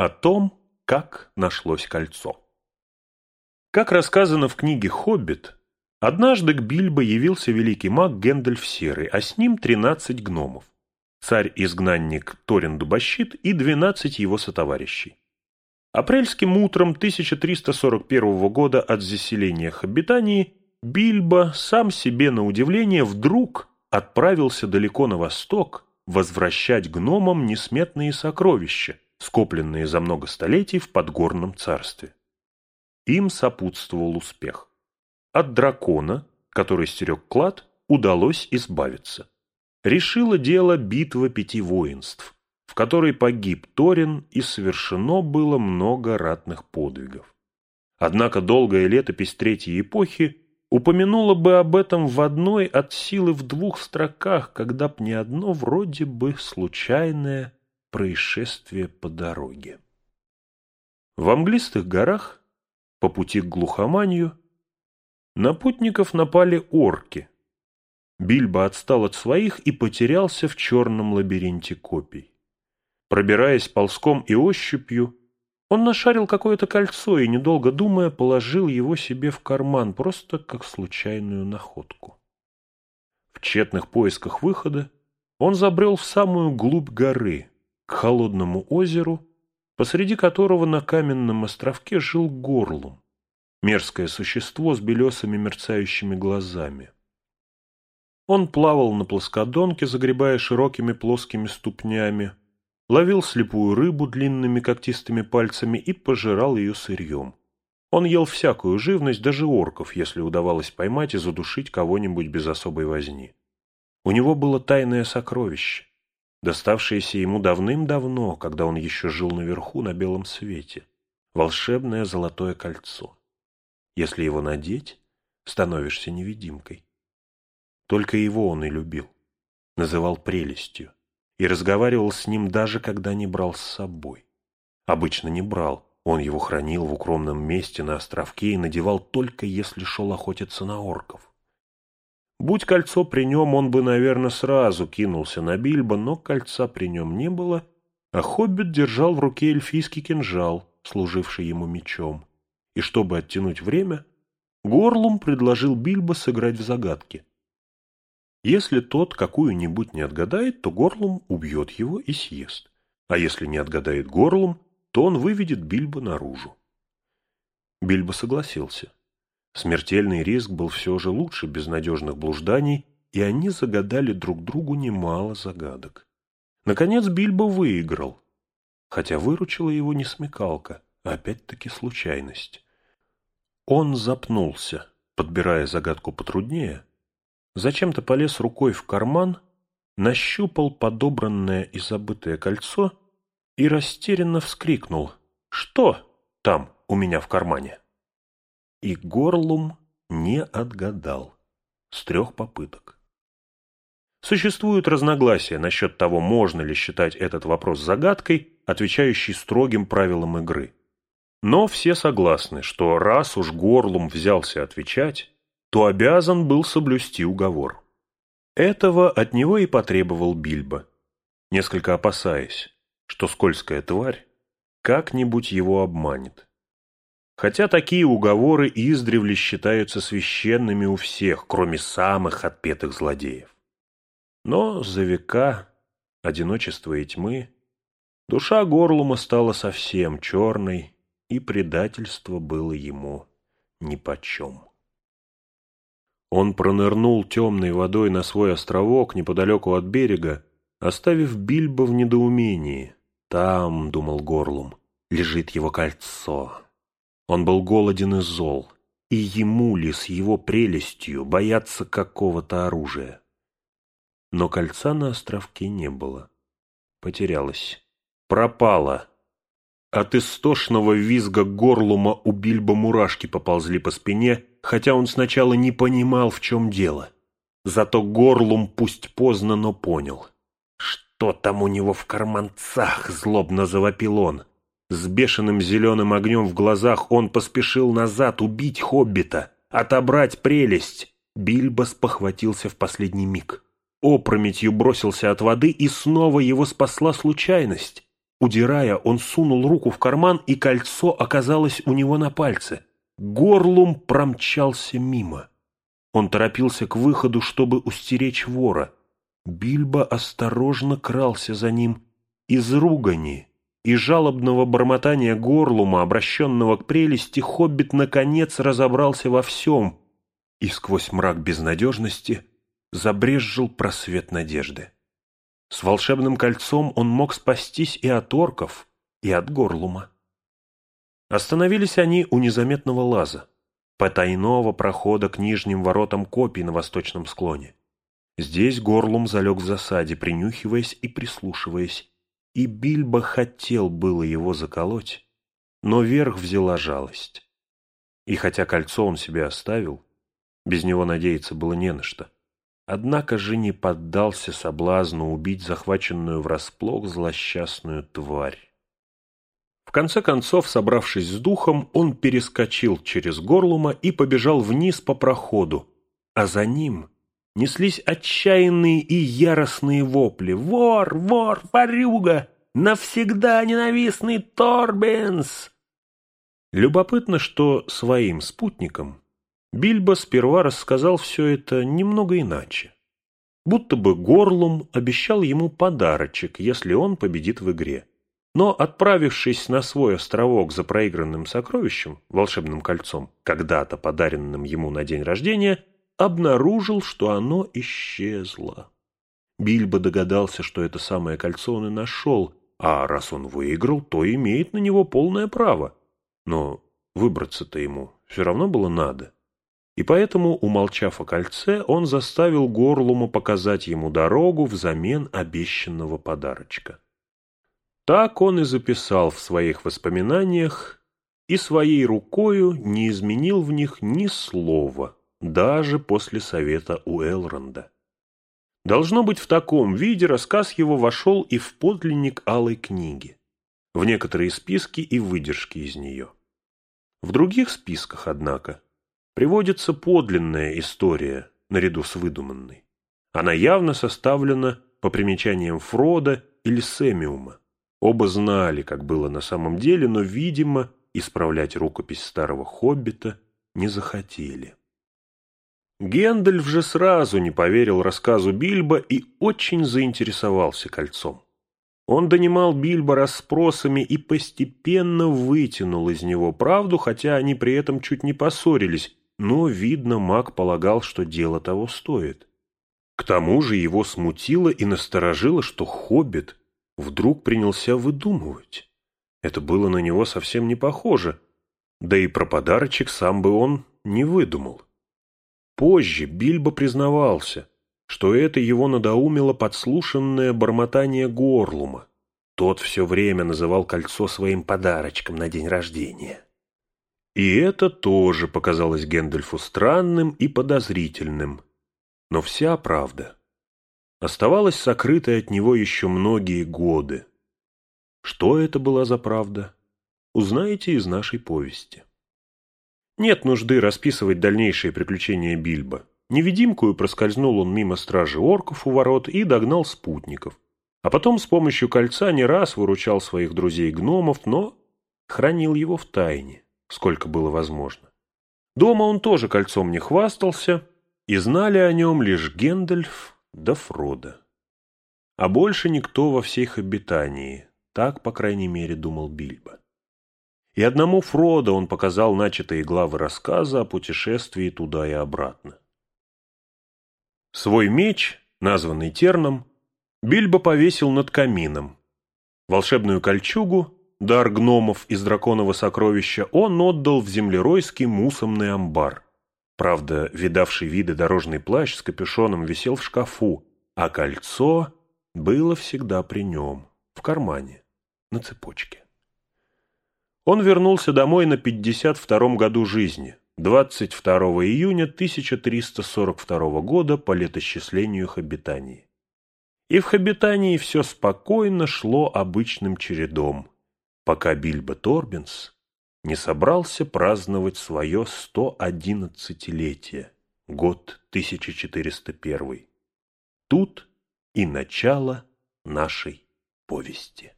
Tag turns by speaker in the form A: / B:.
A: О том, как нашлось кольцо. Как рассказано в книге «Хоббит», однажды к Бильбо явился великий маг Гэндальф Серый, а с ним тринадцать гномов. Царь-изгнанник Торин Дубощит и двенадцать его сотоварищей. Апрельским утром 1341 года от заселения Хоббитании Бильбо сам себе на удивление вдруг отправился далеко на восток возвращать гномам несметные сокровища, скопленные за много столетий в подгорном царстве. Им сопутствовал успех. От дракона, который стерег клад, удалось избавиться. Решило дело битва пяти воинств, в которой погиб Торин и совершено было много ратных подвигов. Однако долгая летопись Третьей эпохи упомянула бы об этом в одной от силы в двух строках, когда б не одно вроде бы случайное происшествие по дороге. В Английских горах, по пути к глухоманию, на путников напали орки. Бильбо отстал от своих и потерялся в черном лабиринте копий. Пробираясь ползком и ощупью, он нашарил какое-то кольцо и, недолго думая, положил его себе в карман, просто как случайную находку. В тщетных поисках выхода он забрел в самую глубь горы, к холодному озеру, посреди которого на каменном островке жил горлум, мерзкое существо с белесыми мерцающими глазами. Он плавал на плоскодонке, загребая широкими плоскими ступнями, ловил слепую рыбу длинными когтистыми пальцами и пожирал ее сырьем. Он ел всякую живность, даже орков, если удавалось поймать и задушить кого-нибудь без особой возни. У него было тайное сокровище, доставшееся ему давным-давно, когда он еще жил наверху на белом свете, волшебное золотое кольцо. Если его надеть, становишься невидимкой. Только его он и любил, называл прелестью и разговаривал с ним даже когда не брал с собой. Обычно не брал, он его хранил в укромном месте на островке и надевал только если шел охотиться на орков. Будь кольцо при нем, он бы, наверное, сразу кинулся на Бильбо, но кольца при нем не было, а хоббит держал в руке эльфийский кинжал, служивший ему мечом. И чтобы оттянуть время, Горлум предложил Бильбо сыграть в загадки. Если тот какую-нибудь не отгадает, то горлом убьет его и съест. А если не отгадает горлом, то он выведет Бильбо наружу. Бильбо согласился. Смертельный риск был все же лучше безнадежных блужданий, и они загадали друг другу немало загадок. Наконец Бильбо выиграл, хотя выручила его не смекалка, а опять-таки случайность. Он запнулся, подбирая загадку потруднее, зачем-то полез рукой в карман, нащупал подобранное и забытое кольцо и растерянно вскрикнул «Что там у меня в кармане?» И Горлум не отгадал с трех попыток. Существуют разногласия насчет того, можно ли считать этот вопрос загадкой, отвечающей строгим правилам игры. Но все согласны, что раз уж Горлум взялся отвечать, то обязан был соблюсти уговор. Этого от него и потребовал Бильбо, несколько опасаясь, что скользкая тварь как-нибудь его обманет. Хотя такие уговоры издревле считаются священными у всех, кроме самых отпетых злодеев. Но за века одиночества и тьмы душа Горлума стала совсем черной, и предательство было ему нипочем. Он пронырнул темной водой на свой островок неподалеку от берега, оставив Бильбо в недоумении. Там, — думал Горлум, — лежит его кольцо. Он был голоден и зол, и ему ли с его прелестью бояться какого-то оружия? Но кольца на островке не было. Потерялось. Пропало. От истошного визга горлума у Бильбо мурашки поползли по спине, хотя он сначала не понимал, в чем дело. Зато горлум пусть поздно, но понял. Что там у него в карманцах, злобно завопил он. С бешеным зеленым огнем в глазах он поспешил назад убить хоббита, отобрать прелесть. Бильбо спохватился в последний миг. Опрометью бросился от воды, и снова его спасла случайность. Удирая, он сунул руку в карман, и кольцо оказалось у него на пальце. Горлум промчался мимо. Он торопился к выходу, чтобы устеречь вора. Бильбо осторожно крался за ним. Из ругани и жалобного бормотания горлума, обращенного к прелести, хоббит наконец разобрался во всем, и сквозь мрак безнадежности забрезжил просвет надежды. С волшебным кольцом он мог спастись и от орков, и от горлума. Остановились они у незаметного лаза, потайного прохода к нижним воротам копий на восточном склоне. Здесь горлум залег в засаде, принюхиваясь и прислушиваясь, и Бильбо хотел было его заколоть, но верх взяла жалость. И хотя кольцо он себе оставил, без него надеяться было не на что. Однако же не поддался соблазну убить захваченную врасплох злосчастную тварь. В конце концов, собравшись с духом, он перескочил через горлума и побежал вниз по проходу, а за ним неслись отчаянные и яростные вопли. «Вор! Вор! Ворюга! Навсегда ненавистный Торбенс!» Любопытно, что своим спутникам Бильбо сперва рассказал все это немного иначе. Будто бы Горлум обещал ему подарочек, если он победит в игре. Но, отправившись на свой островок за проигранным сокровищем, волшебным кольцом, когда-то подаренным ему на день рождения, обнаружил, что оно исчезло. Бильбо догадался, что это самое кольцо он и нашел, а раз он выиграл, то имеет на него полное право. Но выбраться-то ему все равно было надо. И поэтому, умолчав о кольце, он заставил Горлума показать ему дорогу взамен обещанного подарочка. Так он и записал в своих воспоминаниях и своей рукою не изменил в них ни слова, даже после совета у Элронда. Должно быть, в таком виде рассказ его вошел и в подлинник Алой книги, в некоторые списки и выдержки из нее. В других списках, однако, приводится подлинная история наряду с выдуманной. Она явно составлена по примечаниям Фрода или Семиума. Оба знали, как было на самом деле, но, видимо, исправлять рукопись старого хоббита не захотели. Гендальф же сразу не поверил рассказу Бильбо и очень заинтересовался кольцом. Он донимал Бильбо расспросами и постепенно вытянул из него правду, хотя они при этом чуть не поссорились, но, видно, маг полагал, что дело того стоит. К тому же его смутило и насторожило, что хоббит вдруг принялся выдумывать. Это было на него совсем не похоже, да и про подарочек сам бы он не выдумал. Позже Бильбо признавался, что это его надоумило подслушанное бормотание Горлума. Тот все время называл кольцо своим подарочком на день рождения. И это тоже показалось Гэндальфу странным и подозрительным. Но вся правда оставалась сокрытой от него еще многие годы. Что это была за правда, узнаете из нашей повести. Нет нужды расписывать дальнейшие приключения Бильбо. Невидимкую проскользнул он мимо стражи орков у ворот и догнал спутников. А потом с помощью кольца не раз выручал своих друзей-гномов, но хранил его в тайне сколько было возможно. Дома он тоже кольцом не хвастался, и знали о нем лишь Гендальф да Фродо. А больше никто во всей их обитании, так, по крайней мере, думал Бильбо. И одному Фродо он показал начатые главы рассказа о путешествии туда и обратно. Свой меч, названный Терном, Бильбо повесил над камином. Волшебную кольчугу Дар гномов из драконового сокровища он отдал в землеройский мусомный амбар. Правда, видавший виды дорожный плащ с капюшоном висел в шкафу, а кольцо было всегда при нем, в кармане, на цепочке. Он вернулся домой на 52-м году жизни, 22 июня 1342 года по летосчислению Хоббитании. И в Хоббитании все спокойно шло обычным чередом пока Бильбо Торбинс не собрался праздновать свое 111-летие, год 1401. Тут и начало нашей повести.